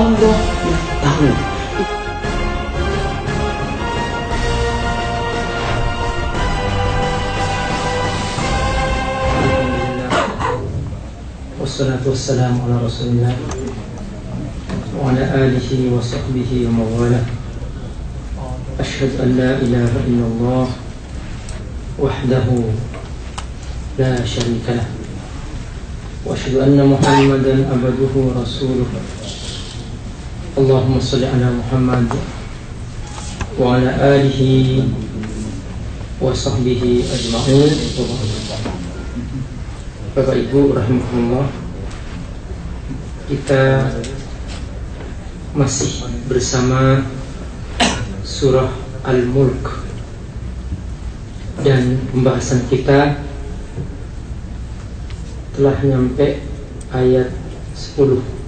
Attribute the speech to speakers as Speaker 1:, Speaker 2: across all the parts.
Speaker 1: Yang tahu.
Speaker 2: والصلاة والسلام على رسول الله وعلى آله وصحبه ومن والاه أشهد أن لا إله إلا الله وحده لا شريك له. وأشهد أن محمدا عبده ورسوله. اللهم صل على محمد وعلى آله وصحبه أجمعين Bapak Ibu rahimahullah Kita masih bersama surah Al-Mulk dan pembahasan kita telah nyampe ayat 10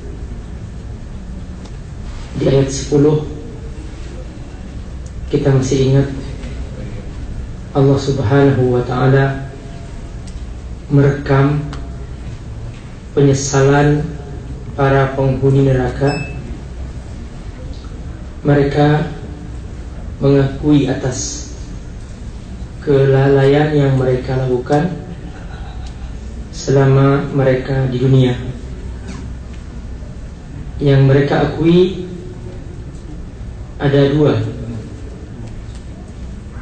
Speaker 2: di ayat 10 kita masih ingat Allah Subhanahu wa taala merekam penyesalan para penghuni neraka. Mereka mengakui atas kelalaian yang mereka lakukan selama mereka di dunia. Yang mereka akui ada dua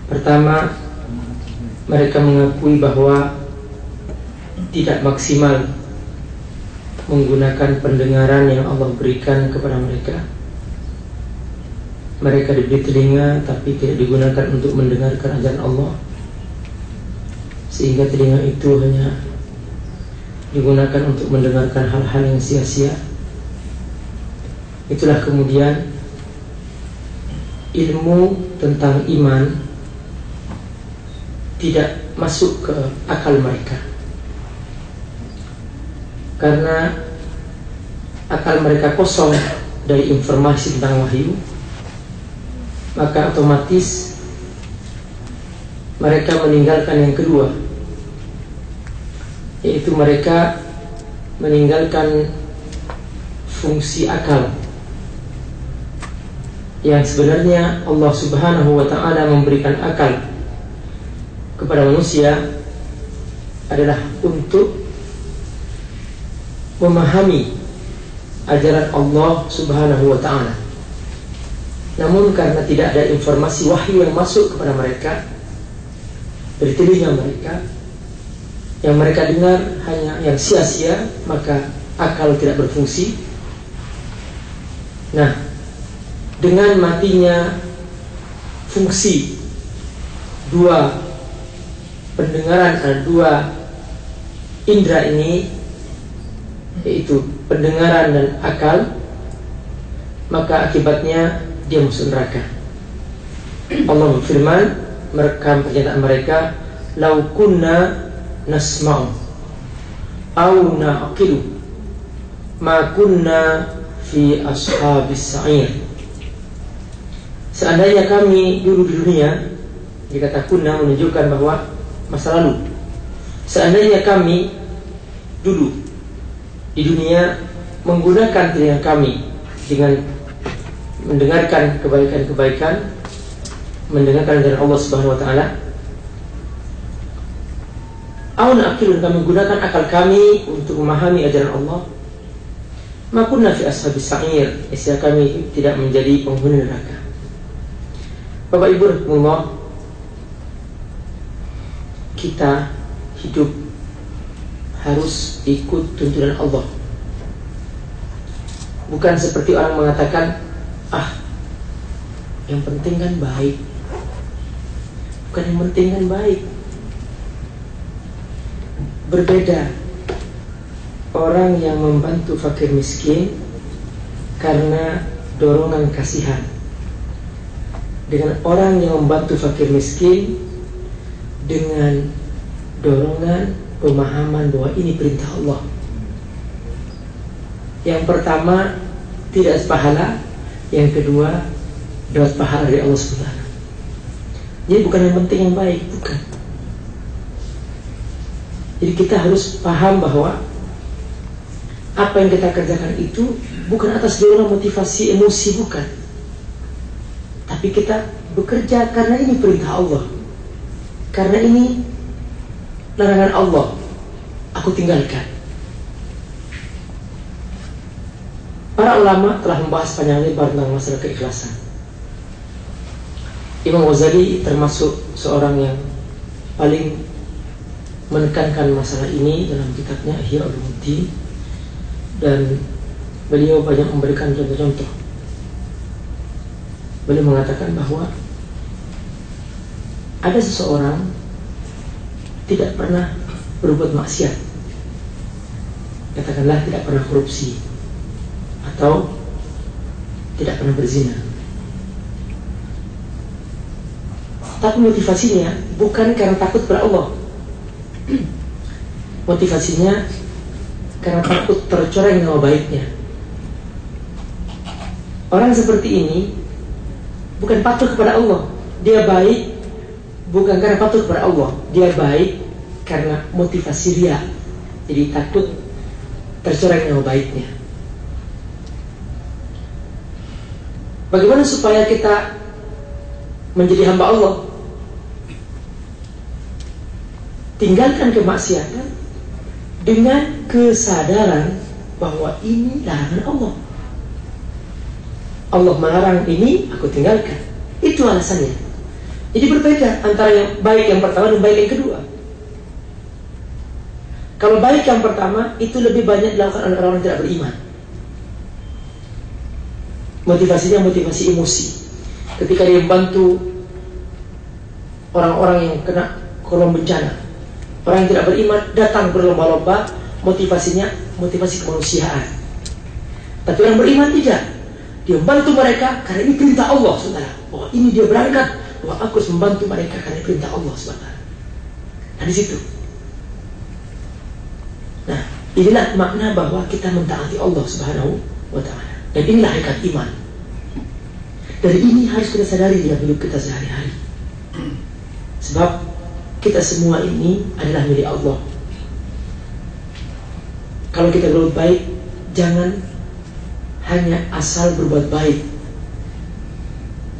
Speaker 2: pertama mereka mengakui bahwa tidak maksimal menggunakan pendengaran yang Allah berikan kepada mereka. Mereka diberi telinga tapi tidak digunakan untuk mendengarkan ajaran Allah. Sehingga telinga itu hanya digunakan untuk mendengarkan hal-hal yang sia-sia. Itulah kemudian ilmu tentang iman tidak masuk ke akal mereka. Karena akal mereka kosong dari informasi tentang wahyu maka otomatis mereka meninggalkan yang kedua yaitu mereka meninggalkan fungsi akal yang sebenarnya Allah Subhanahu wa taala memberikan akal kepada manusia adalah untuk memahami ajaran Allah Subhanahu wa taala. Namun karena tidak ada informasi wahyu yang masuk kepada mereka dari mereka yang mereka dengar hanya yang sia-sia, maka akal tidak berfungsi. Nah, dengan matinya fungsi dua pendengaran ada dua indera ini yaitu pendengaran dan akal maka akibatnya dia masuk neraka. Allah berfirman merekam pernyataan mereka lau kunna nasma'u au na'qilu ma kunna fi ashabis sa'ir seandainya kami dulu di dunia dikata menunjukkan bahwa masa lalu seandainya kami dulu di dunia menggunakan telinga kami dengan mendengarkan kebaikan-kebaikan, mendengarkan dari Allah Subhanahu wa taala. Aun akhirun kami menggunakan akal kami untuk memahami ajaran Allah. Makunna fi ashabis sa'ir, istilah kami tidak menjadi penghuni neraka. Bapak Ibu rahimahullah, kita hidup harus ikut tuntunan Allah. Bukan seperti orang mengatakan, ah, yang penting kan baik. Bukan yang penting kan baik. Berbeda orang yang membantu fakir miskin karena dorongan kasihan dengan orang yang membantu fakir miskin dengan dorongan pemahaman bahwa ini perintah Allah. Yang pertama tidak sepahala, yang kedua dapat pahala dari Allah Subhanahu. Jadi bukan yang penting yang baik, bukan. Jadi kita harus paham bahwa apa yang kita kerjakan itu bukan atas dorongan motivasi emosi bukan. Tapi kita bekerja karena ini perintah Allah. Karena ini larangan Allah. Aku tinggalkan. Para ulama telah membahas panjang lebar tentang masalah keikhlasan. Imam Ghazali termasuk seorang yang paling menekankan masalah ini dalam kitabnya Ihya Ulumuddin dan beliau banyak memberikan contoh-contoh. Beliau mengatakan bahwa ada seseorang tidak pernah berbuat maksiat. Katakanlah tidak pernah korupsi atau tidak pernah berzina. Tapi motivasinya bukan karena takut kepada Allah. Motivasinya karena takut tercoreng nama baiknya. Orang seperti ini bukan patuh kepada Allah. Dia baik bukan karena patuh kepada Allah. Dia baik karena motivasi dia. Jadi takut tercoreng nama baiknya. Bagaimana supaya kita menjadi hamba Allah? tinggalkan kemaksiatan dengan kesadaran bahwa ini larangan Allah. Allah melarang ini, aku tinggalkan. Itu alasannya. Jadi berbeda antara yang baik yang pertama dan baik yang kedua. Kalau baik yang pertama itu lebih banyak dilakukan oleh orang yang tidak beriman. Motivasinya motivasi emosi. Ketika dia membantu orang-orang yang kena kolom bencana, Orang yang tidak beriman datang berlomba-lomba motivasinya motivasi kemanusiaan. Tapi orang beriman tidak. Dia membantu mereka karena ini perintah Allah, saudara. Bahwa ini dia berangkat bahwa aku harus membantu mereka karena perintah Allah, saudara. Nah di situ. Nah, inilah makna bahwa kita mentaati Allah Subhanahu wa taala. Dan inilah hakikat iman. Dari ini harus kita sadari dalam hidup kita sehari-hari. Sebab kita semua ini adalah milik Allah. Kalau kita berbuat baik, jangan hanya asal berbuat baik.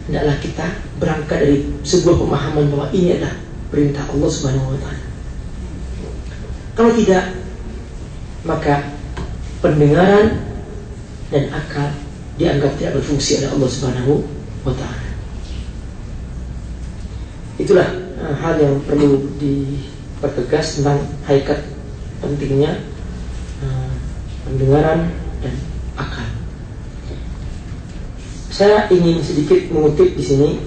Speaker 2: Hendaklah kita berangkat dari sebuah pemahaman bahwa ini adalah perintah Allah Subhanahu wa taala. Kalau tidak, maka pendengaran dan akal dianggap tidak berfungsi oleh Allah Subhanahu wa taala. Itulah Eh, hal yang perlu dipertegas tentang hakikat pentingnya uh, pendengaran dan akal. Saya ingin sedikit mengutip di sini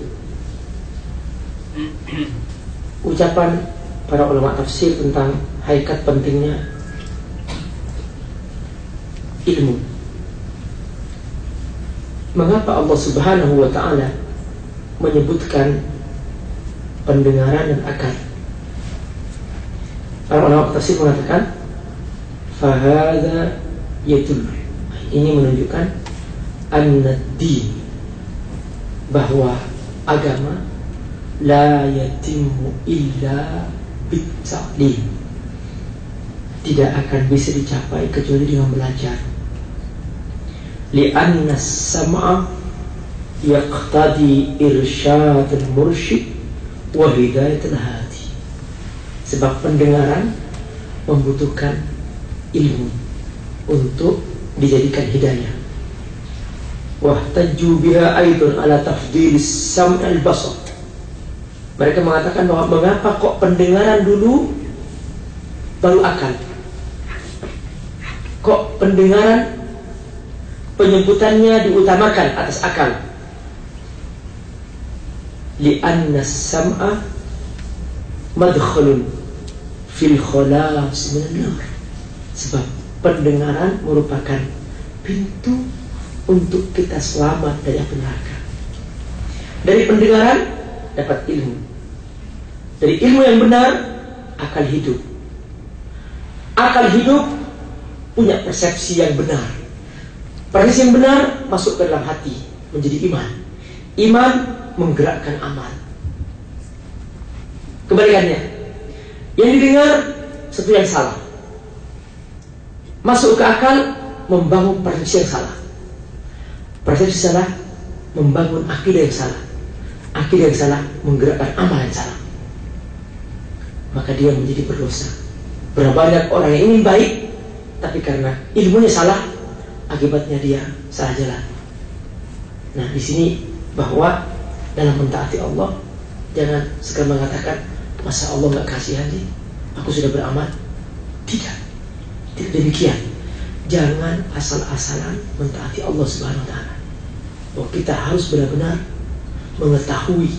Speaker 2: ucapan para ulama tafsir tentang hakikat pentingnya ilmu. Mengapa Allah Subhanahu wa taala menyebutkan pendengaran dan akal. Para ulama tafsir mengatakan fahada yatul. Ini menunjukkan an-din bahwa agama la yatimu illa bitta'lim. Tidak akan bisa dicapai kecuali dengan belajar. Lianna sam'a yaqtadi irsyad al-mursyid wahidayatul hati sebab pendengaran membutuhkan ilmu untuk dijadikan hidayah wahtaju biha aidun ala tafdil sam'al basar mereka mengatakan bahwa mengapa kok pendengaran dulu baru akal? Kok pendengaran penyebutannya diutamakan atas akal? Li'anna sam'a madkhalun fil khalas sebab pendengaran merupakan pintu untuk kita selamat dari api neraka dari pendengaran dapat ilmu dari ilmu yang benar akal hidup akal hidup punya persepsi yang benar persepsi yang benar masuk ke dalam hati menjadi iman iman menggerakkan amal. Kebalikannya, yang didengar sesuatu yang salah. Masuk ke akal membangun persepsi yang salah. Persepsi salah membangun akidah yang salah. Akidah yang salah menggerakkan amal yang salah. Maka dia menjadi berdosa. Berapa banyak orang yang ingin baik, tapi karena ilmunya salah, akibatnya dia salah jalan. Nah, di sini bahwa dalam mentaati Allah jangan sekedar mengatakan masa Allah nggak kasihan sih, aku sudah beramal. Tidak, tidak demikian. Jangan asal-asalan mentaati Allah Subhanahu Wa Taala. Bahwa kita harus benar-benar mengetahui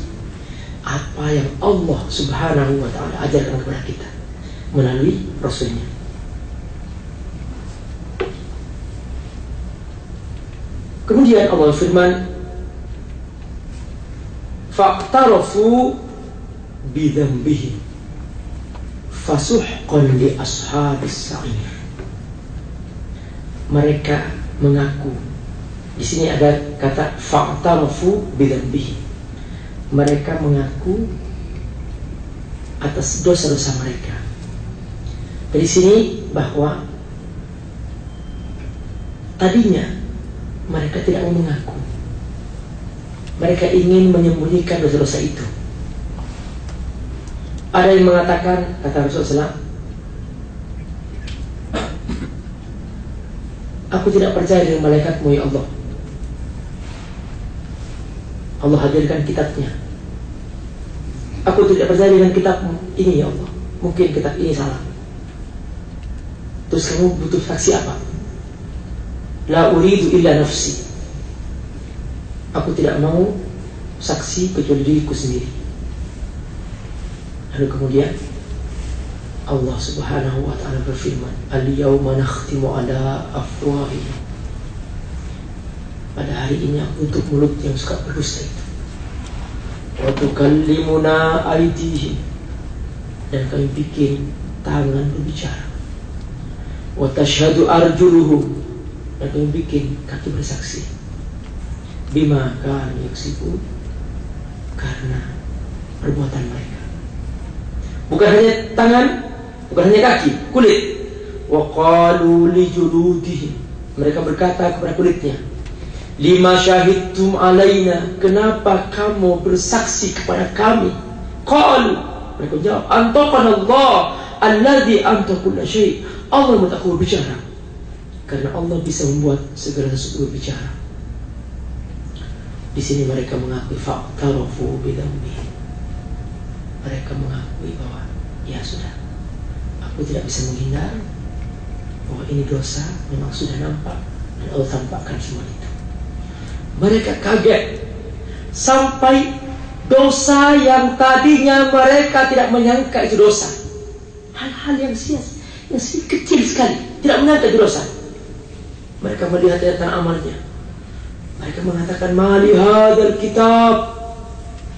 Speaker 2: apa yang Allah Subhanahu Wa Taala ajarkan kepada kita melalui Rasulnya. Kemudian Allah firman Faqtarafu bidambihim Fasuhqan li ashabis sa'ir Mereka mengaku Di sini ada kata Faqtarafu bidambihim Mereka mengaku Atas dosa-dosa mereka Di sini bahwa Tadinya mereka tidak mau mengaku. Mereka ingin menyembunyikan dosa-dosa itu. Ada yang mengatakan, kata Rasulullah Aku tidak percaya dengan malaikatmu ya Allah Allah hadirkan kitabnya. Aku tidak percaya dengan kitabmu Ini ya Allah. Mungkin kitab ini salah. Terus kamu butuh saksi apa? La uridu illa nafsi. Aku tidak mau saksi kecuali diriku sendiri. Lalu kemudian Allah subhanahu wa ta'ala berfirman Al-yawma nakhtimu ala afwahi Pada hari ini aku tutup mulut yang suka berdusta Wa tukallimuna aidihim Dan kami bikin tangan berbicara Wa tashhadu arjuluhum. Dan kami bikin kaki bersaksi. Bima kan karena perbuatan mereka. Bukan hanya tangan bukan hanya kaki kulit. Wa qalu li mereka berkata kepada kulitnya lima syahidtum alaina kenapa kamu bersaksi kepada kami qalu mereka jawab antaqana Allah alladhi antaqul syai Allah mentaku berbicara karena Allah bisa membuat segala sesuatu berbicara. Di sini mereka mengakui fa'tarafu bidambi. Mereka mengakui bahwa ya sudah, aku tidak bisa menghindar bahwa ini dosa memang sudah nampak dan Allah tampakkan semua itu. Mereka kaget sampai dosa yang tadinya mereka tidak menyangka itu dosa. Hal-hal yang sia, yang kecil sekali, tidak menyangka itu dosa. Mereka melihat tentang amalnya. Mereka mengatakan, "Mali hadzal kitab?"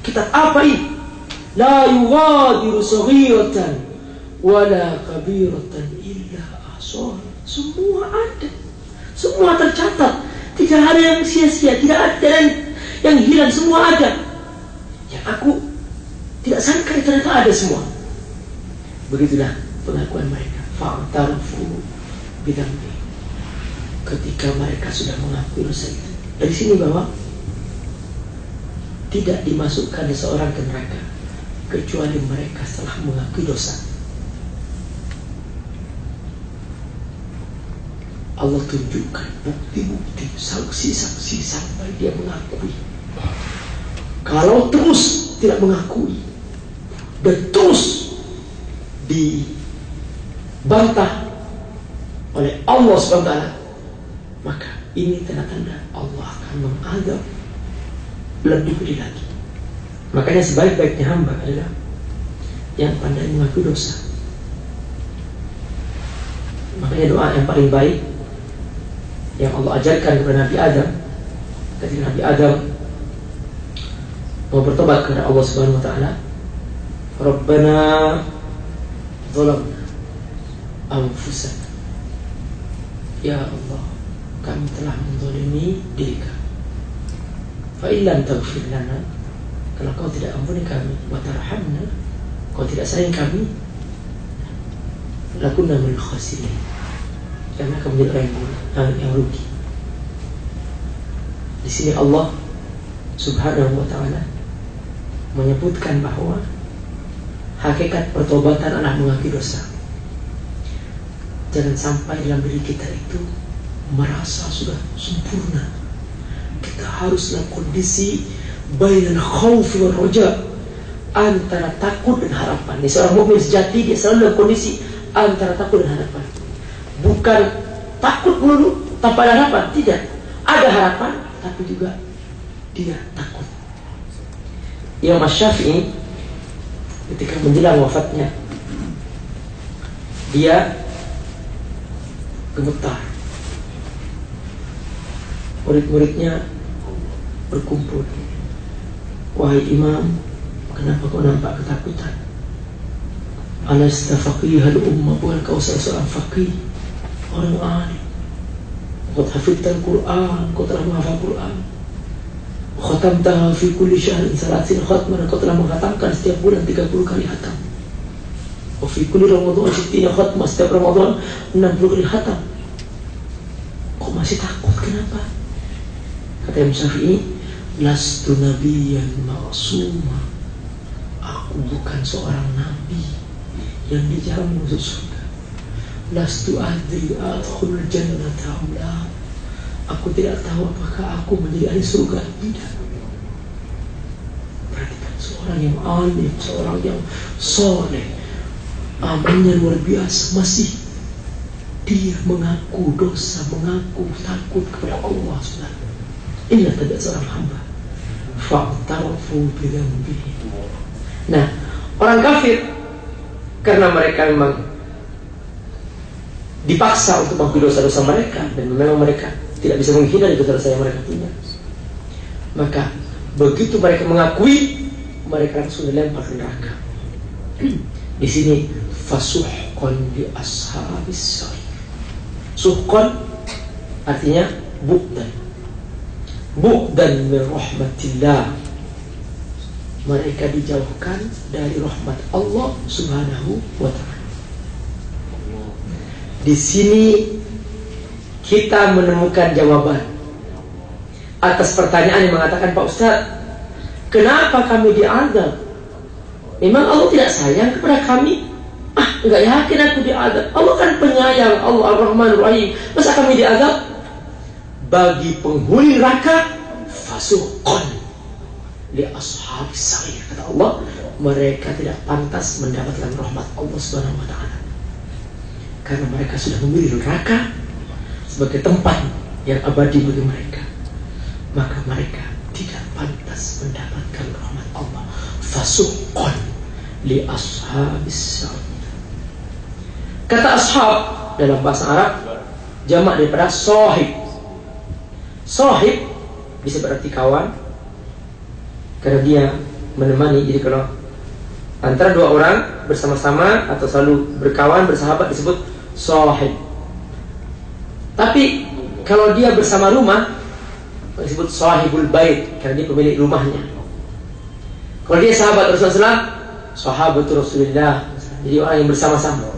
Speaker 2: Kitab apa ini? La yughadiru saghiratan wala kabiratan illa ahsaha. Semua ada. Semua tercatat. Tidak ada yang sia-sia, tidak ada yang, yang hilang, semua ada. Yang aku tidak sangka ternyata ada semua. Begitulah pengakuan mereka. Fa'tarafu bidambi ketika mereka sudah mengakui dosa itu. Dari sini bahwa tidak dimasukkan seorang ke neraka kecuali mereka setelah mengakui dosa. Allah tunjukkan bukti-bukti, saksi-saksi sampai dia mengakui. Kalau terus tidak mengakui dan terus dibantah oleh Allah SWT maka ini tanda-tanda Allah akan mengadab lebih pedih lagi. Makanya sebaik-baiknya hamba adalah yang pandai mengaku dosa. Makanya doa yang paling baik yang Allah ajarkan kepada Nabi Adam. Ketika Nabi Adam mau bertobat kepada Allah Subhanahu wa taala Rabbana zalamna anfusana. Ya Allah kami telah menzalimi diri kami. Fa'ilam taghfir lana kalau kau tidak ampuni kami wa tarhamna kau tidak sayang kami lakunna min khasirin. Karena akan menjadi orang yang, yang rugi. Di sini Allah Subhanahu wa taala menyebutkan bahwa hakikat pertobatan adalah mengakui dosa. Jangan sampai dalam diri kita itu merasa sudah sempurna. Kita harus dalam kondisi bainal khawfi wal roja antara takut dan harapan. Ini seorang mukmin sejati dia selalu dalam kondisi antara takut dan harapan. Bukan takut dulu tanpa ada harapan, tidak. Ada harapan tapi juga dia takut. Imam Syafi'i ketika menjelang wafatnya dia gemetar murid-muridnya berkumpul wahai imam kenapa kau nampak ketakutan alasta faqihal ummah bukan kau seorang faqih orang alim kau hafidtan Quran kau telah menghafal Quran Khatamtaha fi kulli syahrin salasin khatman Kau telah menghatamkan setiap bulan 30 kali hatam Wa fi kulli ramadhan sittina khatmah Setiap ramadhan 60 kali hatam Kau masih takut kenapa? Kata Imam Syafi'i Lastu nabiyan ma'asuma Aku bukan seorang nabi Yang surga Lastu adri adkhul jannata amla Aku tidak tahu apakah aku menjadi ahli surga tidak. Perhatikan seorang yang alim, seorang yang soleh, amalnya luar biasa, masih dia mengaku dosa, mengaku takut kepada Allah Subhanahu. Inilah tidak seorang hamba. Fa'tarafu bidzambihim. Nah, orang kafir karena mereka memang dipaksa untuk mengakui dosa-dosa mereka dan memang mereka tidak bisa menghindari dosa-dosa yang mereka punya. Maka begitu mereka mengakui, mereka langsung dilempar ke neraka. Di sini fasuhqan di ashabis. Suhqan artinya bukdan. Bukdan min rahmatillah. Mereka dijauhkan dari rahmat Allah Subhanahu wa taala. Di sini kita menemukan jawaban atas pertanyaan yang mengatakan Pak Ustaz, kenapa kami diadab? Memang Allah tidak sayang kepada kami? Ah, enggak yakin aku diadab. Allah kan penyayang, Allah Ar-Rahman Rahim. Masa kami diadab? Bagi penghuni neraka fasuqan li ashab sa'ir. Kata Allah, mereka tidak pantas mendapatkan rahmat Allah Subhanahu wa taala. Karena mereka sudah memilih neraka sebagai tempat yang abadi bagi mereka. Maka mereka tidak pantas mendapatkan rahmat Allah. Fasuqan li ashabis kata ashab dalam bahasa Arab jamak daripada sahib. Sahib bisa berarti kawan. Karena dia menemani jadi kalau antara dua orang bersama-sama atau selalu berkawan bersahabat disebut sahib tapi kalau dia bersama rumah disebut sahibul bait karena dia pemilik rumahnya. Kalau dia sahabat Rasulullah sahabat Rasulullah jadi orang yang bersama-sama.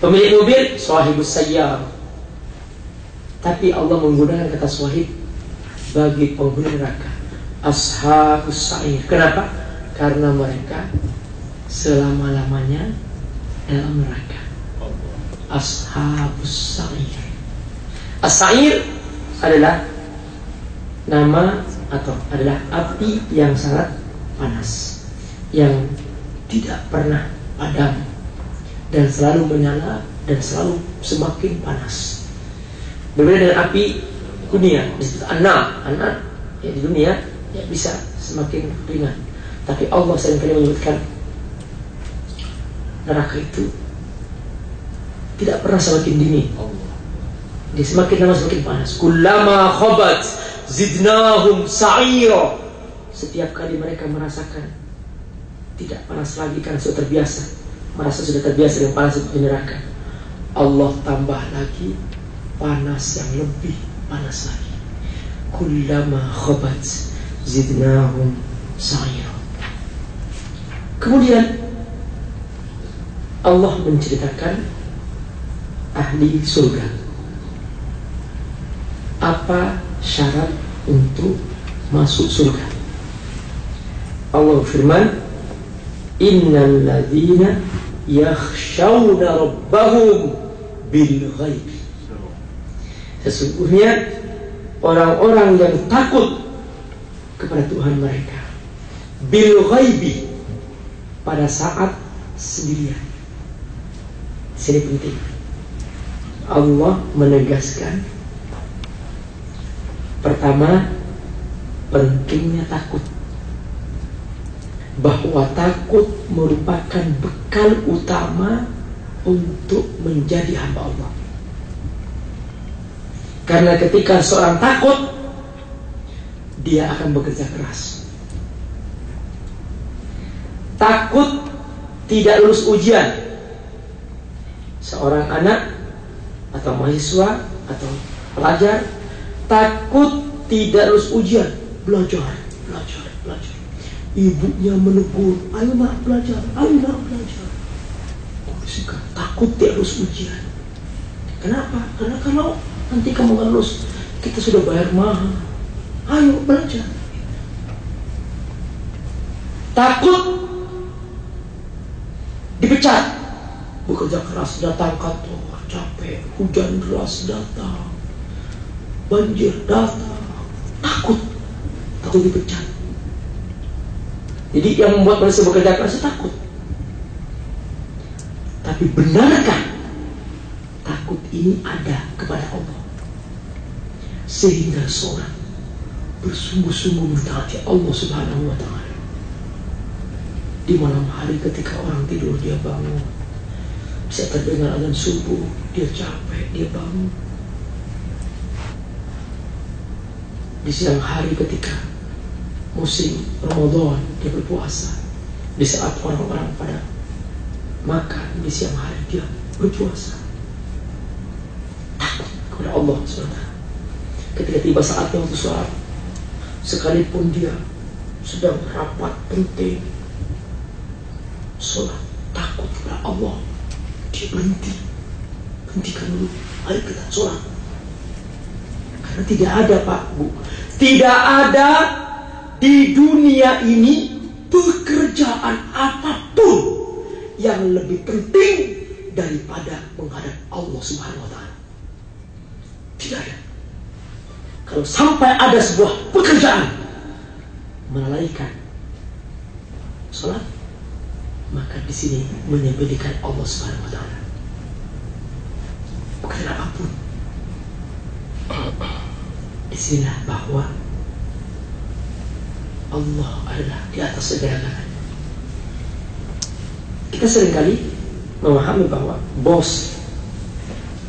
Speaker 2: Pemilik mobil sahibus sayyar. Tapi Allah menggunakan kata sahib bagi penghuni neraka. Ashabus sa'ir. Kenapa? Karena mereka selama-lamanya dalam neraka. Ashabus sa'ir. As-sa'ir adalah nama atau adalah api yang sangat panas yang tidak pernah padam dan selalu menyala dan selalu semakin panas. Berbeda dengan api dunia, disebut anak, anak ya di dunia ya bisa semakin ringan. Tapi Allah sering kali menyebutkan neraka itu tidak pernah semakin dingin. Dia semakin lama semakin panas. Kullama khabat zidnahum sa'ira. Setiap kali mereka merasakan tidak panas lagi karena sudah terbiasa. Merasa sudah terbiasa dengan panas di neraka. Allah tambah lagi panas yang lebih panas lagi. Kullama khabat zidnahum sa'ira. Kemudian Allah menceritakan ahli surga. Apa syarat untuk masuk surga? Allah firman, "Innal ladzina yakhshawna rabbahum bil ghaib." Sesungguhnya orang-orang yang takut kepada Tuhan mereka bil ghaibi pada saat sendirian. Sini penting. Allah menegaskan pertama pentingnya takut bahwa takut merupakan bekal utama untuk menjadi hamba Allah. Karena ketika seorang takut, dia akan bekerja keras. Takut tidak lulus ujian. Seorang anak atau mahasiswa atau pelajar takut tidak lulus ujian, belajar, belajar, belajar. Ibunya menegur, ayo nak belajar, ayo nak belajar. Suka takut tidak lulus ujian. Kenapa? Karena kalau nanti kamu nggak lulus, kita sudah bayar mahal. Ayo belajar. Takut dipecat bekerja keras datang kantor capek hujan deras datang. Banjir datang. Takut. Takut dipecat. Jadi yang membuat manusia bekerja keras takut. Tapi benarkah takut ini ada kepada Allah? Sehingga seorang bersungguh-sungguh mentaati Allah Subhanahu wa taala. Di malam hari ketika orang tidur dia bangun. Bisa terdengar azan subuh, dia capek, dia bangun. Di siang hari ketika musim Ramadan dia berpuasa. Di saat orang-orang pada makan di siang hari dia berpuasa. Kepada Allah SWT. Ketika tiba saatnya untuk sholat, sekalipun dia sedang rapat penting sholat takut kepada Allah dia berhenti hentikan dulu ayo kita sholat karena tidak ada pak bu tidak ada di dunia ini pekerjaan apa pun yang lebih penting daripada menghadap Allah Subhanahu wa taala. Tidak ada. Kalau sampai ada sebuah pekerjaan melalaikan sholat maka di sini menyembelikan Allah Subhanahu wa taala. Bukan apa pun. Di sinilah bahwa Allah adalah di atas segala-galanya. Kita sering kali memahami bahwa bos,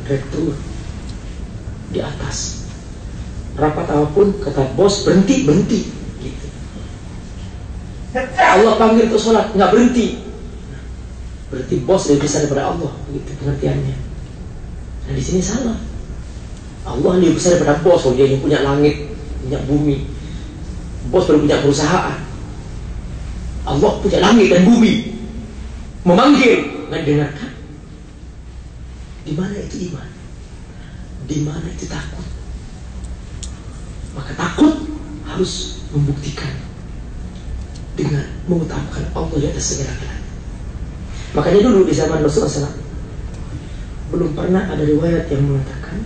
Speaker 2: rektor di atas. Rapat apa pun kata bos berhenti berhenti. Gitu. Allah panggil untuk sholat nggak berhenti berarti bos lebih besar daripada Allah begitu pengertiannya. Nah di sini salah. Allah lebih besar daripada bos oh, dia yang punya langit punya bumi. Bos baru punya perusahaan. Allah punya langit dan bumi. Memanggil mendengarkan di mana itu iman? Di mana itu takut? Maka takut harus membuktikan dengan mengutamakan Allah di atas segala-galanya Makanya dulu di zaman Rasulullah SAW belum pernah ada riwayat yang mengatakan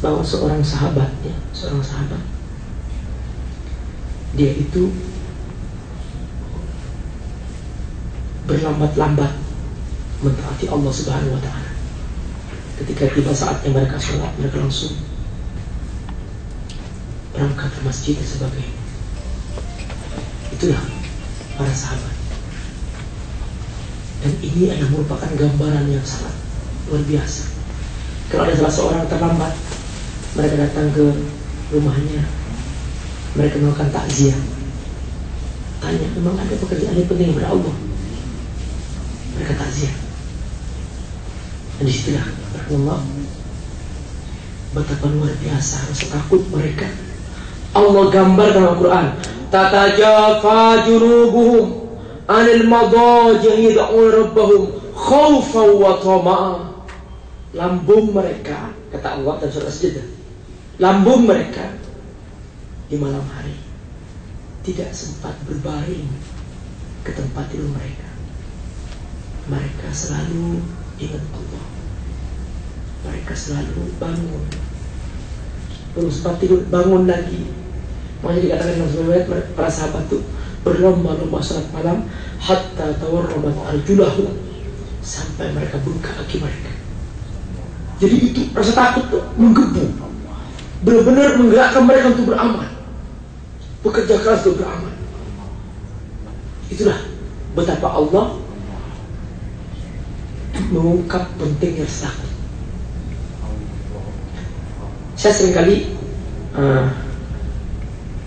Speaker 2: bahwa seorang sahabat, ya, seorang sahabat, dia itu berlambat-lambat mentaati Allah Subhanahu Wa Taala. Ketika tiba saatnya mereka sholat, mereka langsung berangkat ke masjid dan sebagainya. Itulah para sahabat. Dan ini adalah merupakan gambaran yang sangat luar biasa. Kalau ada salah seorang terlambat, mereka datang ke rumahnya, mereka melakukan takziah. Tanya, memang ada pekerjaan yang penting kepada Allah? Mereka takziah. Dan di situlah, Allah, betapa luar biasa rasa takut mereka. Allah gambar dalam Al-Quran, tatajafa junubuhum anil madaji yad'un rabbahum khawfan wa tama'a lambung mereka kata Allah dan surah Sajdah lambung mereka di malam hari tidak sempat berbaring ke tempat tidur mereka. Mereka selalu ingat Allah. Mereka selalu bangun. Sempat tidur bangun lagi. Makanya dikatakan dalam sebuah para sahabat itu berlomba-lomba salat malam hatta tawarrabat arjulahu sampai mereka buka kaki mereka. Jadi itu rasa takut tuh menggebu. Benar-benar menggerakkan mereka untuk beramal. Bekerja keras untuk beramal. Itulah betapa Allah mengungkap pentingnya takut. Saya sering kali uh,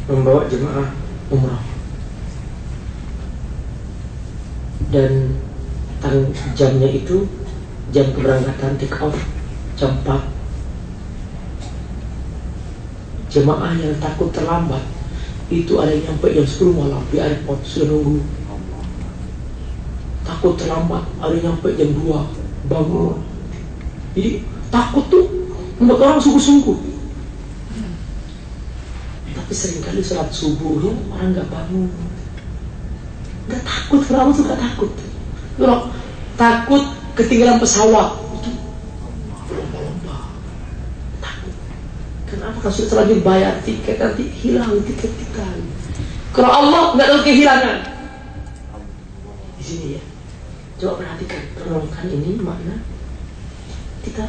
Speaker 2: membawa jemaah umrah dan tang jamnya itu jam keberangkatan take off jam 4 jemaah yang takut terlambat itu ada yang sampai jam 10 malam di airport sudah nunggu. Takut terlambat ada yang sampai jam 2 bangun. Jadi takut tuh membuat orang sungguh-sungguh. Tapi sering kali sholat subuhnya orang nggak bangun Gak takut, kenapa tuh gak takut? Kalau takut ketinggalan pesawat itu berlomba-lomba. Takut. Kenapa? Kalau sudah terlanjur bayar tiket nanti hilang tiket kita. Kalau Allah nggak ada kehilangan. Di sini ya. Coba perhatikan, renungkan ini makna kita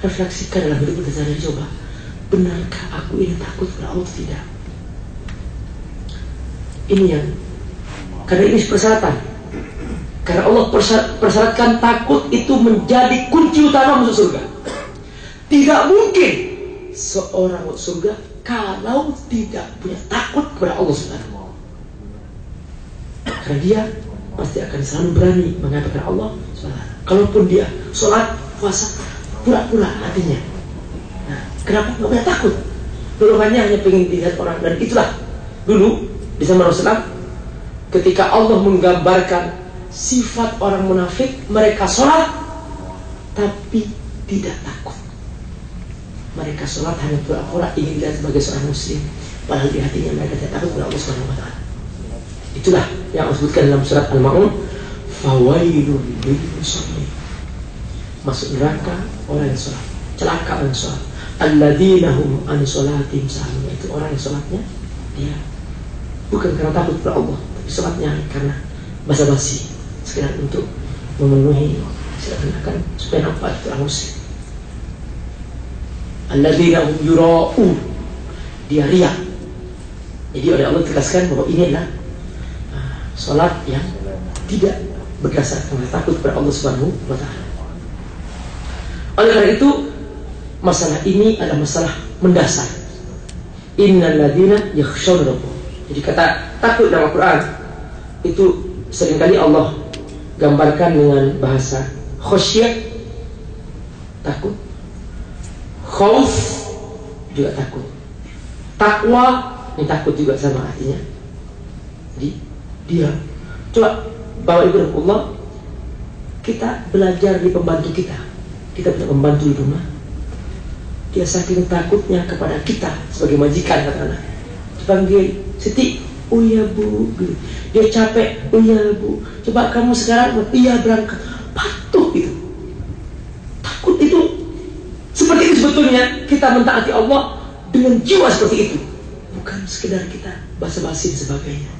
Speaker 2: refleksikan dalam hidup kita dan coba benarkah aku ini takut pada Allah tidak? Ini yang karena ini persyaratan. Karena Allah persyaratkan takut itu menjadi kunci utama masuk surga. Tidak mungkin seorang masuk surga kalau tidak punya takut kepada Allah Subhanahu Karena dia pasti akan selalu berani mengatakan Allah Kalaupun dia sholat, puasa, pura-pura hatinya. Nah, kenapa nggak punya takut? Dorongannya hanya pengen dilihat orang dan itulah dulu di zaman Rasulullah ketika Allah menggambarkan sifat orang munafik mereka sholat tapi tidak takut. Mereka sholat hanya pura-pura ingin dilihat sebagai seorang muslim padahal di hatinya mereka tidak takut kepada Allah Subhanahu wa taala. Itulah yang Allah sebutkan dalam surat Al-Maun fawailun lil masuk neraka orang yang sholat celaka orang yang sholat. Alladzina an sholatim itu orang yang sholatnya dia bukan karena takut kepada Allah sholatnya karena basa-basi. Sekedar untuk memenuhi seakan-akan supaya nampak itu muslim alladzina hum yura'u. Dia riak. Jadi oleh Allah tegaskan bahwa ini adalah uh, sholat yang tidak berdasarkan takut kepada Allah Subhanahu wa taala. Oleh karena itu masalah ini adalah masalah mendasar. Innal ladina yakhshawna jadi kata takut dalam Al-Quran itu sering kali Allah gambarkan dengan bahasa khosyat takut, khauf juga takut, takwa ini takut juga sama artinya. Jadi dia. Coba bawa ibu Allah kita belajar di pembantu kita, kita punya pembantu di rumah. Dia saking takutnya kepada kita sebagai majikan katakanlah. Dipanggil Siti, oh iya bu, dia capek, oh iya bu, coba kamu sekarang, iya berangkat, patuh itu, takut itu, seperti itu sebetulnya kita mentaati Allah dengan jiwa seperti itu, bukan sekedar kita basa-basi dan sebagainya.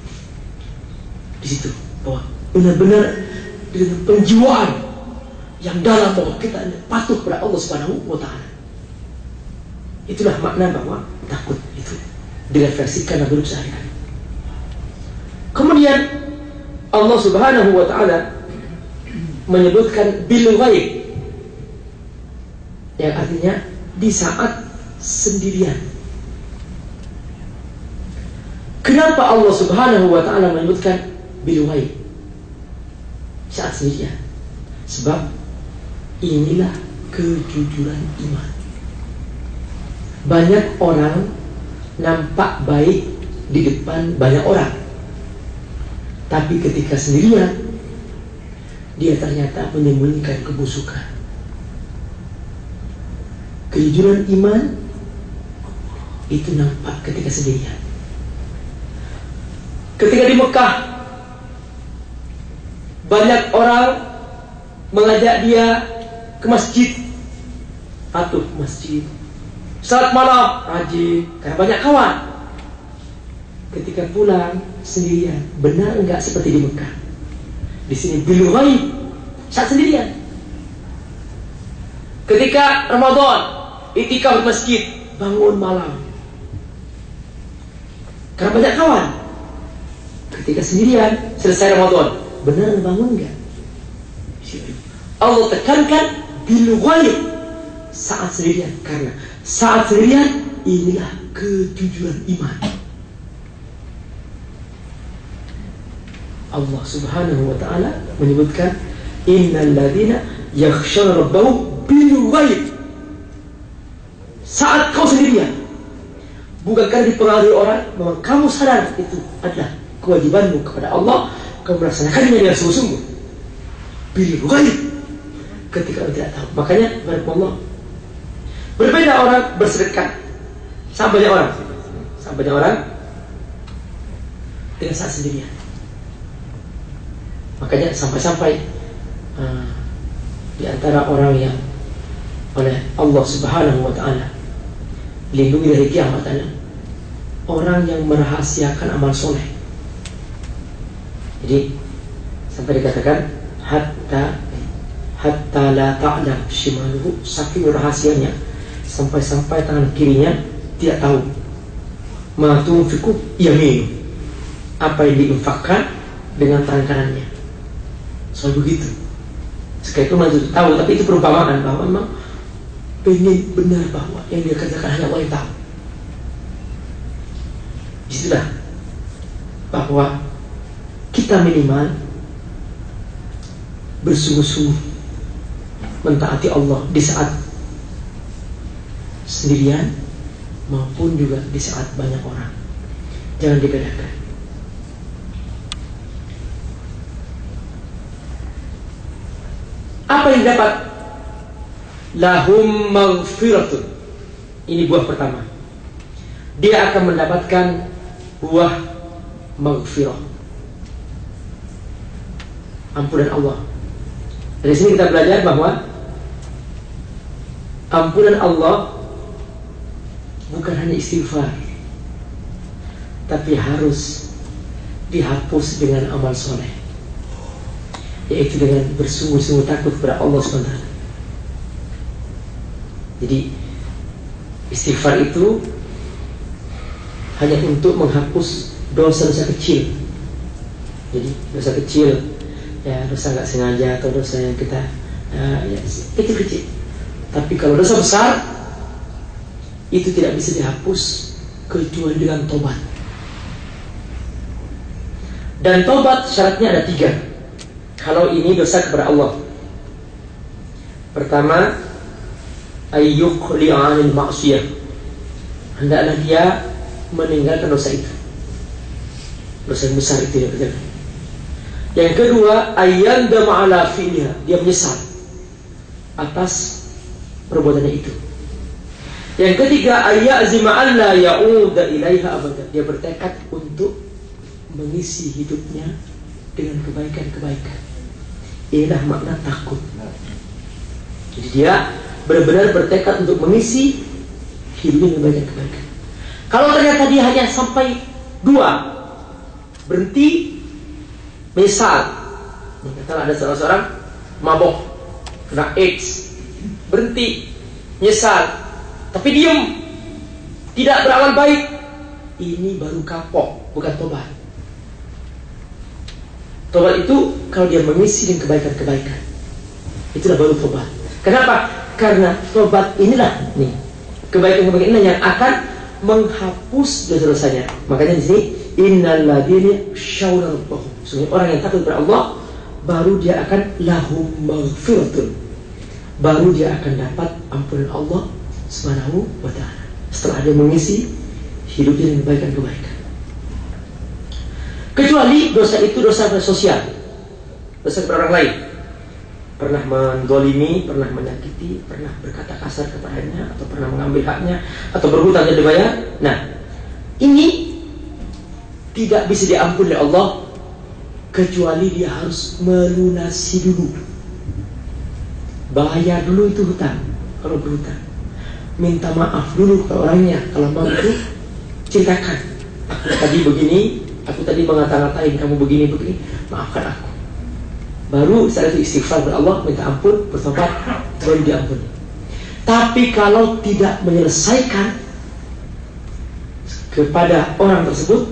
Speaker 2: Di situ bahwa benar-benar dengan penjiwaan yang dalam bahwa kita patuh pada Allah Subhanahu wa taala. Itulah makna bahwa takut itu direfleksikan dalam hidup sehari-hari. Kemudian Allah Subhanahu wa taala menyebutkan bil ghaib yang artinya di saat sendirian. Kenapa Allah Subhanahu wa taala menyebutkan bil ghaib saat sendirian? Sebab inilah kejujuran iman. Banyak orang nampak baik di depan banyak orang. Tapi ketika sendirian, dia ternyata menyembunyikan kebusukan. kejujuran iman itu nampak ketika sendirian. Ketika di Mekah banyak orang mengajak dia ke masjid atau masjid saat malam. Rajin karena banyak kawan. Ketika pulang sendirian benar enggak seperti di Mekah? Di sini bilu saat sendirian. Ketika Ramadan itikaf masjid bangun malam. Karena banyak kawan. Ketika sendirian selesai Ramadan benar bangun enggak? Allah tekankan bil saat sendirian. Karena saat sendirian inilah kejujuran iman. Allah Subhanahu wa taala menyebutkan innal ladzina yakhshawna rabbahum bil saat kau sendirian bukan karena dipengaruhi orang bahwa kamu sadar itu adalah kewajibanmu kepada Allah kamu melaksanakannya dengan sungguh-sungguh? Bil ghaib ketika tidak tahu. Makanya Allah berbeda orang bersedekah. Sama banyak orang. Sama banyak orang dengan saat sendirian. Makanya sampai-sampai uh, di antara orang yang oleh Allah Subhanahu wa taala lindungi dari kiamat orang yang merahasiakan amal soleh. Jadi sampai dikatakan hatta hatta la ta'lam shimaluhu saking rahasianya sampai-sampai tangan kirinya tidak tahu ma tunfiku yamin apa yang diinfakkan dengan tangan kanannya. So begitu. Sekali itu maju tahu tapi itu perumpamaan bahwa memang pengen benar bahwa yang dia kerjakan hanya Allah yang tahu. Di situlah bahwa kita minimal bersungguh-sungguh mentaati Allah di saat sendirian maupun juga di saat banyak orang. Jangan dibedakan. Apa yang dapat lahum maghfiratun. Ini buah pertama. Dia akan mendapatkan buah maghfirah. Ampunan Allah. Dari sini kita belajar bahwa ampunan Allah bukan hanya istighfar, tapi harus dihapus dengan amal soleh, yaitu dengan bersungguh-sungguh takut kepada Allah SWT. Jadi istighfar itu hanya untuk menghapus dosa-dosa kecil. Jadi dosa kecil, ya dosa nggak sengaja atau dosa yang kita uh, ya, kecil-kecil. Tapi kalau dosa besar itu tidak bisa dihapus kecuali dengan tobat. Dan tobat syaratnya ada tiga. Kalau ini dosa kepada Allah. Pertama, ayyukhli anil maksiyah hendaklah dia meninggalkan dosa itu dosa yang besar itu yang yang kedua ayyanda ma'ala fi'liha dia menyesal atas perbuatannya itu yang ketiga ayyazima alla ya'uda ilaiha abada. Dia bertekad untuk mengisi hidupnya dengan kebaikan-kebaikan. Inilah makna takut. Jadi dia benar-benar bertekad untuk mengisi hidupnya dengan banyak kebaikan. Kalau ternyata dia hanya sampai dua, berhenti, misal, kata ada salah seorang mabok, kena AIDS, berhenti, nyesal, tapi diem, tidak beramal baik, ini baru kapok, bukan tobat. Tobat itu kalau dia mengisi dengan kebaikan-kebaikan, itulah baru tobat. Kenapa? Karena tobat inilah nih kebaikan-kebaikan inilah yang akan menghapus dosa-dosanya. Makanya di sini innalladzina rabbahum. Sungguh orang yang takut kepada Allah baru dia akan lahum maghfiratun. Baru dia akan dapat ampunan Allah Subhanahu wa taala. Setelah dia mengisi hidupnya dengan kebaikan-kebaikan. Kecuali dosa itu dosa sosial. Dosa kepada orang lain. pernah mendolimi, pernah menyakiti, pernah berkata kasar kepadanya, atau pernah mengambil haknya, atau berhutang dan dibayar. Nah, ini tidak bisa diampuni oleh Allah kecuali dia harus melunasi dulu. Bayar dulu itu hutang kalau berhutang. Minta maaf dulu ke orangnya kalau mau itu ceritakan. Aku tadi begini, aku tadi mengata-ngatain kamu begini begini, maafkan aku. Baru itu istighfar kepada Allah, minta ampun, bertobat, baru diampuni. Tapi kalau tidak menyelesaikan kepada orang tersebut,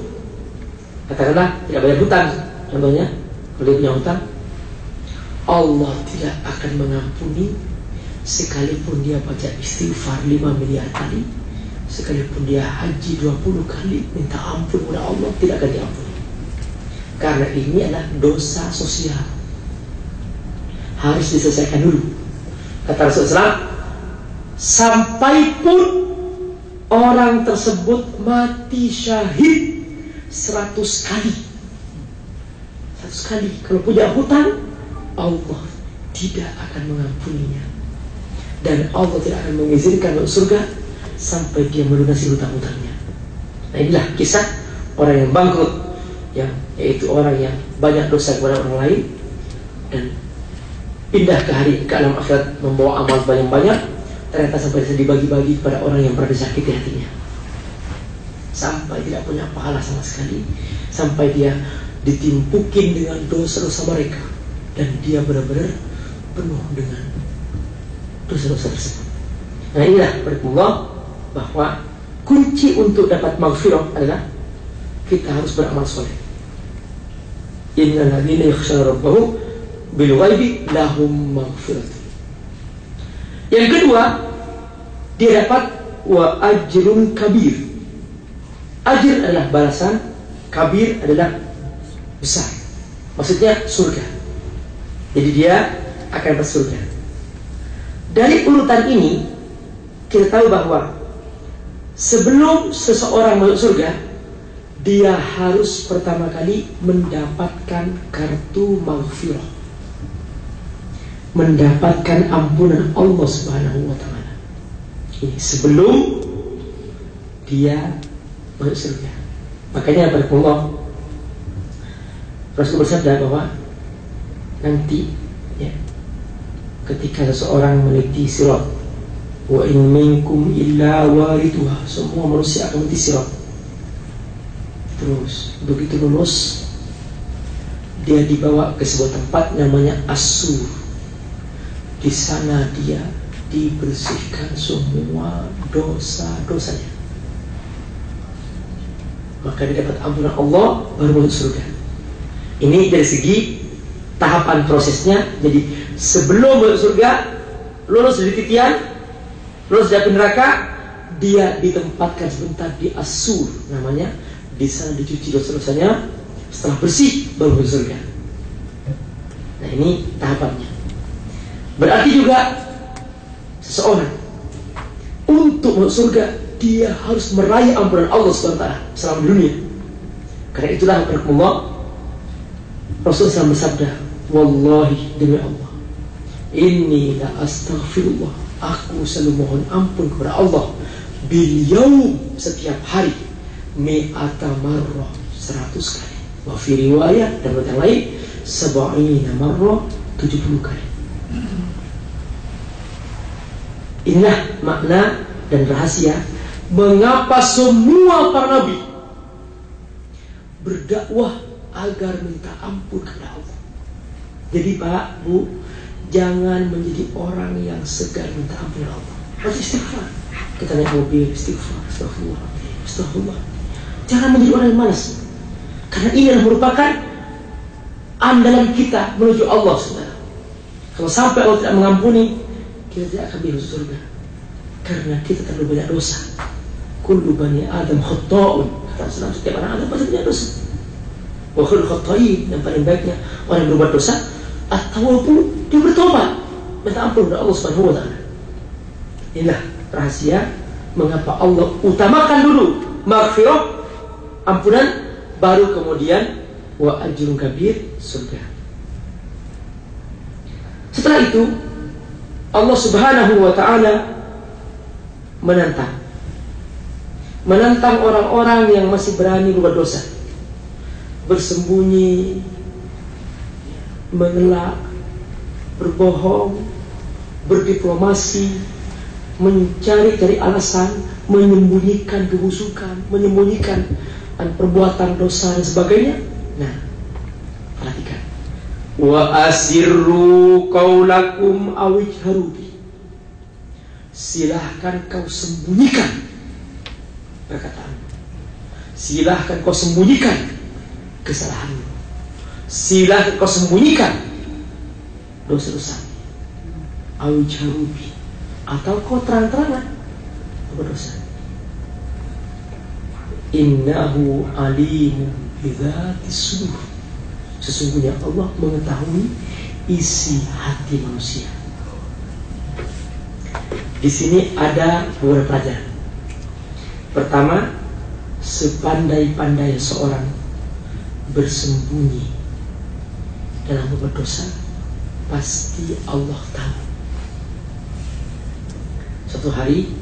Speaker 2: katakanlah tidak bayar hutang, contohnya, kalau dia punya hutang, Allah tidak akan mengampuni sekalipun dia baca istighfar 5 miliar kali, sekalipun dia haji 20 kali minta ampun kepada Allah tidak akan diampuni. Karena ini adalah dosa sosial. Harus diselesaikan dulu. Kata Rasulullah sampai pun orang tersebut mati syahid 100 kali. 100 kali kalau punya hutang Allah tidak akan mengampuninya. Dan Allah tidak akan mengizinkan masuk surga sampai dia melunasi hutang-hutangnya. Nah inilah kisah orang yang bangkrut, yang yaitu orang yang banyak dosa kepada orang lain dan pindah ke hari ke alam akhirat membawa amal banyak-banyak ternyata sampai bisa dibagi-bagi kepada orang yang pernah disakiti hatinya sampai tidak punya pahala sama sekali sampai dia ditimpukin dengan dosa-dosa mereka dan dia benar-benar penuh dengan dosa-dosa tersebut. Nah inilah berkumpulah bahwa kunci untuk dapat maghfirah adalah kita harus beramal soleh. Innal ladzina yakhshawna rabbahum bil ghaibi lahum maghfirah. Yang kedua, dia dapat wa ajrun kabir. Ajr adalah balasan, kabir adalah besar. Maksudnya surga. Jadi dia akan bersurga. Dari urutan ini kita tahu bahwa sebelum seseorang masuk surga, dia harus pertama kali mendapatkan kartu maghfirah. Mendapatkan ampunan Allah Subhanahu wa taala. Ini sebelum dia masuk surga. Makanya Allah Rasul bersabda bahwa nanti ya, ketika seseorang meniti sirat. Wa in minkum illa wariduha semua manusia akan meniti sirat. Terus begitu lulus dia dibawa ke sebuah tempat namanya asur di sana dia dibersihkan semua dosa-dosanya. Maka dia dapat ampunan Allah baru masuk surga. Ini dari segi tahapan prosesnya jadi sebelum masuk surga lulus dari titian lulus dari neraka dia ditempatkan sebentar di asur namanya di sana dicuci dosa-dosanya setelah bersih baru masuk surga. Nah ini tahapannya. Berarti juga seseorang untuk masuk surga dia harus meraih ampunan Allah SWT selama dunia. Karena itulah Allah Rasulullah SAW bersabda Wallahi demi Allah Inni la astaghfirullah. Aku selalu mohon ampun kepada Allah. Bil setiap hari. Mi'ata marrah Seratus kali. Wafi riwayat dan yang lain Sab'ina marrah Tujuh puluh kali. Inilah makna dan rahasia Mengapa semua para nabi Berdakwah agar minta ampun kepada Allah. Jadi Pak, Bu, jangan menjadi orang yang segar minta ampun Allah. Harus istighfar. Kita naik mobil, istighfar, astagfirullah, astagfirullah. Jangan menjadi orang yang malas. Karena ini adalah merupakan andalan kita menuju Allah, saudara. Kalau sampai Allah tidak mengampuni, kita tidak akan masuk surga. Karena kita terlalu banyak dosa. Kullu bani Adam khata'un. Kata Rasulullah, setiap anak Adam pasti punya dosa. Wa khata'in yang paling baiknya orang yang berbuat dosa atau pun dia bertobat minta ampun kepada Allah Subhanahu wa taala. Inilah rahasia mengapa Allah utamakan dulu maghfirah ampunan baru kemudian wa ajrun kabir surga. Setelah itu Allah Subhanahu wa taala menantang menantang orang-orang yang masih berani berbuat dosa bersembunyi mengelak berbohong berdiplomasi mencari-cari alasan menyembunyikan kebusukan menyembunyikan perbuatan dosa dan sebagainya nah perhatikan wa asirru qaulakum awijharu silahkan kau sembunyikan perkataan. Silahkan kau sembunyikan kesalahanmu. Silahkan kau sembunyikan dosa-dosa. Aujarubi. Atau kau terang-terangan berdosa. Innahu alimu bidzati sudur. Sesungguhnya Allah mengetahui isi hati manusia. Di sini ada beberapa pelajaran. Pertama, sepandai-pandai seorang bersembunyi dalam berbuat dosa, pasti Allah tahu. Suatu hari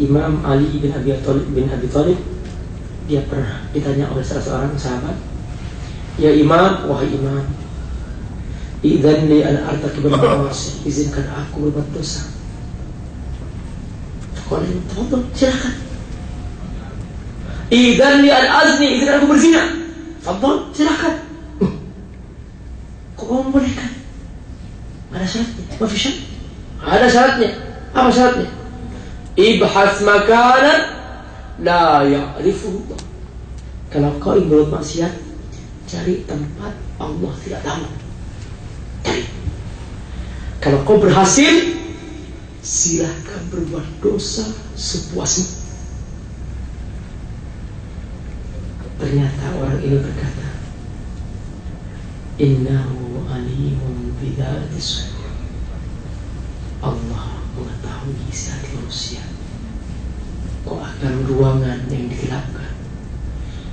Speaker 2: Imam Ali bin Abi Thalib bin Abi Thalib dia pernah ditanya oleh salah seorang sahabat, "Ya Imam, wahai Imam, idzan li an artakib al-ma'asi, izinkan aku berbuat dosa." Kalau silakan. Idan li al-azni, idan aku berzina. Fadol, silakan. Kok kamu membolehkan? Ada syaratnya. Mafi syarat. Ada syaratnya. Apa syaratnya? Ibhas makanan la ya'rifuhu Kalau kau ingin berbuat maksiat, cari tempat Allah tidak tahu. Cari. Kalau kau berhasil, silahkan berbuat dosa sepuasmu. Ternyata orang ini berkata, Innahu alimun bidhatis Allah mengetahui hati manusia. Kok akan ruangan yang digelapkan?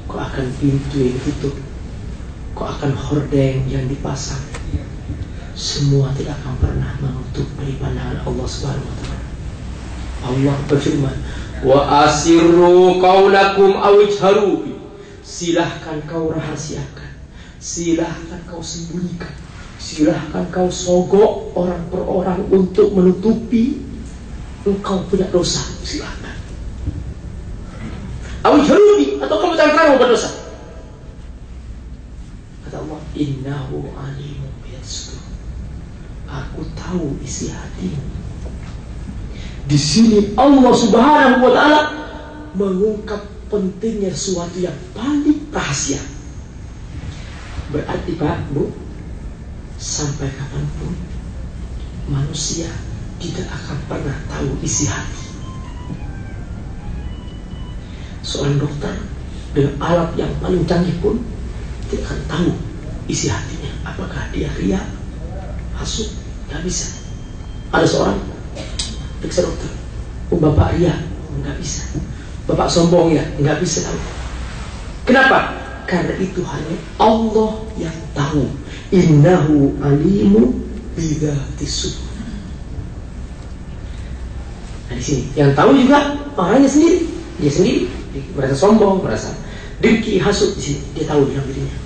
Speaker 2: Kok akan pintu yang ditutup? Kok akan hordeng yang dipasang? Semua tidak akan pernah menutup dari pandangan Allah Subhanahu wa taala. Allah berfirman, "Wa asirru qaulakum aw Silahkan kau rahasiakan Silahkan kau sembunyikan Silahkan kau sogok orang per orang untuk menutupi Engkau punya dosa. Silahkan. Awi jarubi Atau kamu terang-terang berdosa. Kata Allah Innahu alimu biasuh Aku tahu isi hatimu. Di sini Allah subhanahu wa ta'ala Mengungkap pentingnya sesuatu yang paling rahasia. Berarti Pak, Bu, sampai kapan pun manusia tidak akan pernah tahu isi hati. Seorang dokter dengan alat yang paling canggih pun tidak akan tahu isi hatinya. Apakah dia ria, hasut, nggak bisa. Ada seorang periksa dokter, oh bapak ria, nggak bisa. Bapak sombong ya, nggak bisa tahu. Kenapa? Karena itu hanya Allah yang tahu. Innahu alimu bidatis Nah di sini, yang tahu juga orangnya sendiri, dia sendiri merasa sombong, merasa dengki, hasut di sini, dia tahu dalam dirinya.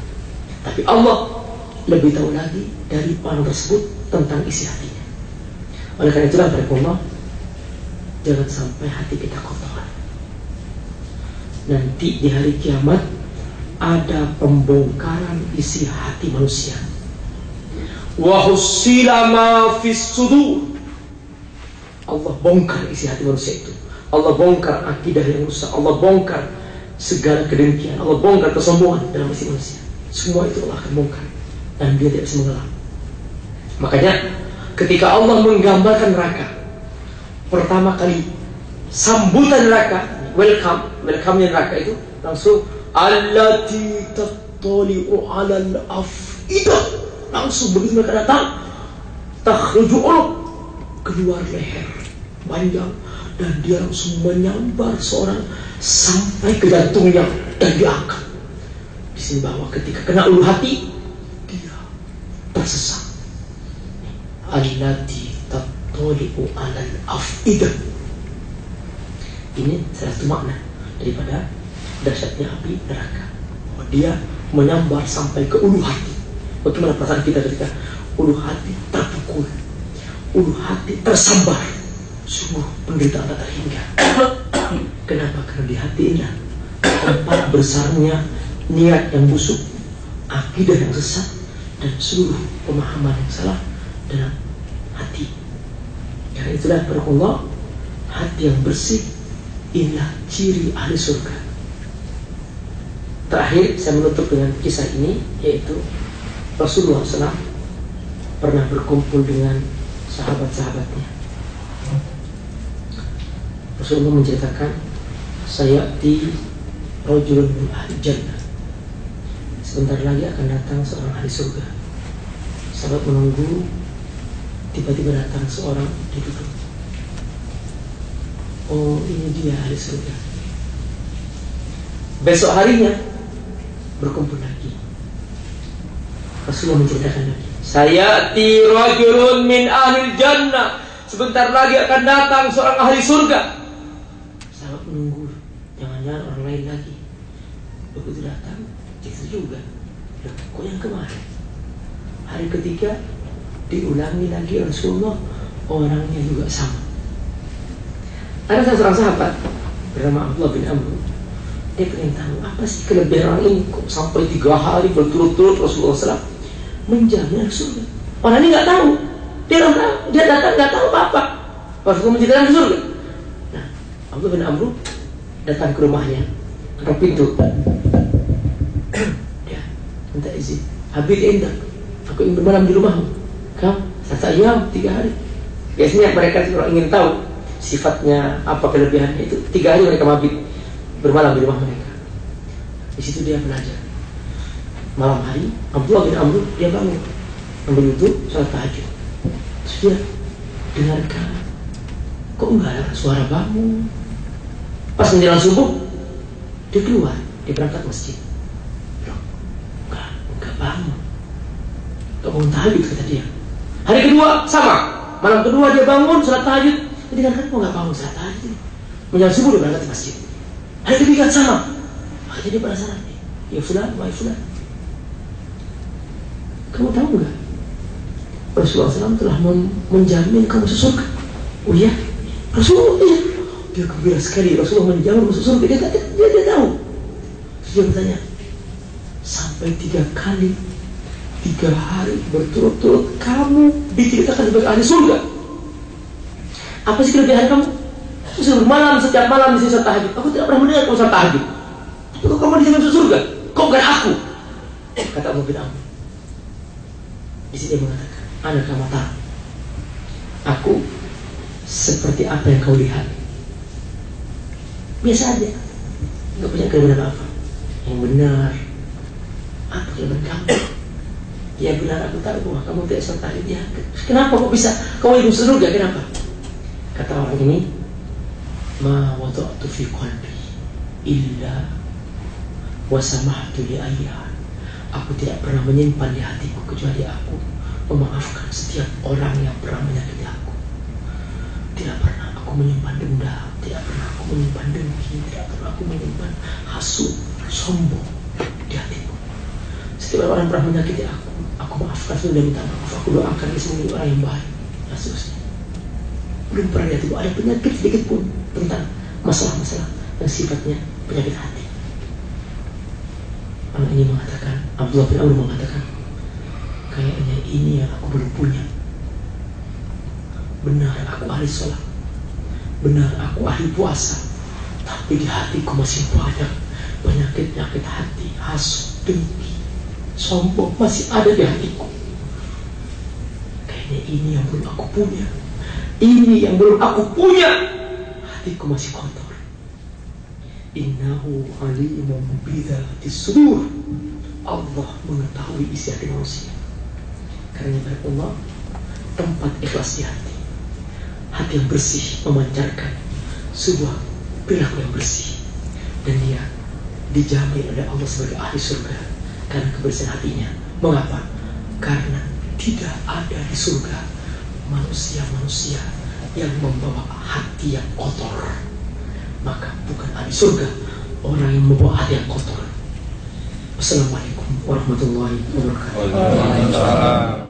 Speaker 2: Tapi Allah lebih tahu lagi dari orang tersebut tentang isi hatinya. Oleh karena itulah Allah jangan sampai hati kita kotor nanti di hari kiamat ada pembongkaran isi hati manusia. Ma sudur. Allah bongkar isi hati manusia itu. Allah bongkar akidah yang rusak. Allah bongkar segala kedengkian. Allah bongkar kesombongan dalam isi manusia. Semua itu Allah akan bongkar dan dia tidak bisa. Makanya ketika Allah menggambarkan neraka pertama kali sambutan neraka welcome, welcome-nya neraka itu langsung allati tattali'u 'alal afidah. Langsung begitu mereka datang takhruju keluar leher panjang dan dia langsung menyambar seorang sampai ke jantungnya dan diangkat. Di sini bahwa ketika kena ulu hati dia tersesat. allati tattali'u 'alal afidah. Ini salah satu makna daripada dahsyatnya api neraka. Dia menyambar sampai ke ulu hati. Bagaimana perasaan kita ketika ulu hati terpukul, ulu hati tersambar. Sungguh penderitaan tak terhingga. Kenapa? Karena di hati ini tempat besarnya niat yang busuk, akidah yang sesat, dan seluruh pemahaman yang salah dalam hati. Karena itulah Allah hati yang bersih inilah ciri ahli surga. Terakhir saya menutup dengan kisah ini yaitu Rasulullah SAW pernah berkumpul dengan sahabat-sahabatnya. Rasulullah menceritakan saya di rojulun ahli jannah. Sebentar lagi akan datang seorang ahli surga. Sahabat menunggu tiba-tiba datang seorang duduk. Oh ini dia ahli surga. Besok harinya berkumpul lagi Rasulullah menceritakan. Lagi saya ti rojulun min ahli jannah. Sebentar lagi akan datang seorang ahli surga. Jangan-jangan orang lain lagi. Begitu datang itu juga. Loh, kok yang kemarin? Hari ketiga diulangi lagi Rasulullah orangnya juga sama. Ada seorang sahabat bernama Abdullah bin Amr. Dia pengen tahu apa sih kelebihan orang ini? Kok sampai tiga hari berturut-turut Rasulullah SAW menjamin surga. Orang ini nggak tahu. Dia orang tahu. Dia datang nggak tahu apa apa Rasulullah menceritakan surga. Nah Abdullah bin Amr datang ke rumahnya. Ketok pintu. Dia minta izin. Habib indah. Aku ingin bermalam di rumahmu. Kamu satu ayam tiga hari. Biasanya mereka kalau ingin tahu sifatnya apa kelebihannya itu tiga hari mereka mabit bermalam di rumah mereka. Di situ dia belajar malam hari Abdullah bin Amr dia bangun ambil itu sholat tahajud sudah dengarkan kok enggak ada suara bangun Pas menjelang subuh, dia keluar, dia berangkat masjid. Enggak, enggak bangun. Enggak bangun tahajud kata dia. Hari kedua sama, malam kedua dia bangun sholat tahajud. Jadi kan kan enggak bangun sholat tahajud. Menjelang subuh dia berangkat masjid. Hari ketiga sama. Akhirnya dia penasaran. Ya fulan, wahai fulan. Kamu tahu enggak? Rasulullah SAW telah menjamin kamu sesurga. Oh iya? Rasulullah iya. Dia gembira sekali Rasulullah menjamin masuk surga. Dia, dia, dia, dia tahu. Dia bertanya, sampai tiga kali, tiga hari berturut-turut kamu diceritakan sebagai ahli surga. Apa sih kelebihan kamu? Saya bermalam setiap malam di sini tahajud. Aku tidak pernah mendengar kamu sholat tahajud. Tapi kok kamu di sini masuk surga? Kok bukan aku? Kata Abu bin Amr. Di sini mengatakan, anak kamu tahu. Aku seperti apa yang kau lihat. Biasa aja. Nggak punya kelebihan apa. Yang benar. Apa kelebihan kamu? Ya benar aku tahu bahwa kamu tidak serta dia kenapa kok bisa? Kamu hidup surga kenapa? Kata orang ini ma wada'tu fi qalbi illa wasamahtu li ayyan aku tidak pernah menyimpan di hatiku kecuali aku memaafkan setiap orang yang pernah menyakiti aku tidak pernah aku menyimpan dendam, tidak pernah aku menyimpan dengki, tidak pernah aku menyimpan hasut, sombong di hatiku. Setiap orang pernah menyakiti aku, aku maafkan sudah minta maaf, aku doakan dia sebagai orang yang baik, dan seterusnya. Belum pernah di hatiku ada penyakit sedikit pun tentang masalah-masalah yang sifatnya penyakit hati. Orang ini mengatakan, Abdullah bin mengatakan, kayaknya ini yang aku belum punya. Benar aku ahli sholat. Benar aku ahli puasa. Tapi di hatiku masih banyak Penyakit-penyakit hati Hasut, dengki Sombong masih ada di hatiku. Kayaknya ini yang belum aku punya. Ini yang belum aku punya. Hatiku masih kotor Innahu alimun bidhati sudur Allah mengetahui isi hati manusia Karena Allah tempat ikhlas di hati hati yang bersih memancarkan sebuah perilaku yang bersih dan dia dijamin oleh Allah sebagai ahli surga karena kebersihan hatinya. Mengapa? Karena tidak ada di surga manusia-manusia yang membawa hati yang kotor. Maka bukan ahli surga orang yang membawa hati yang kotor. Wassalamualaikum warahmatullahi wabarakatuh.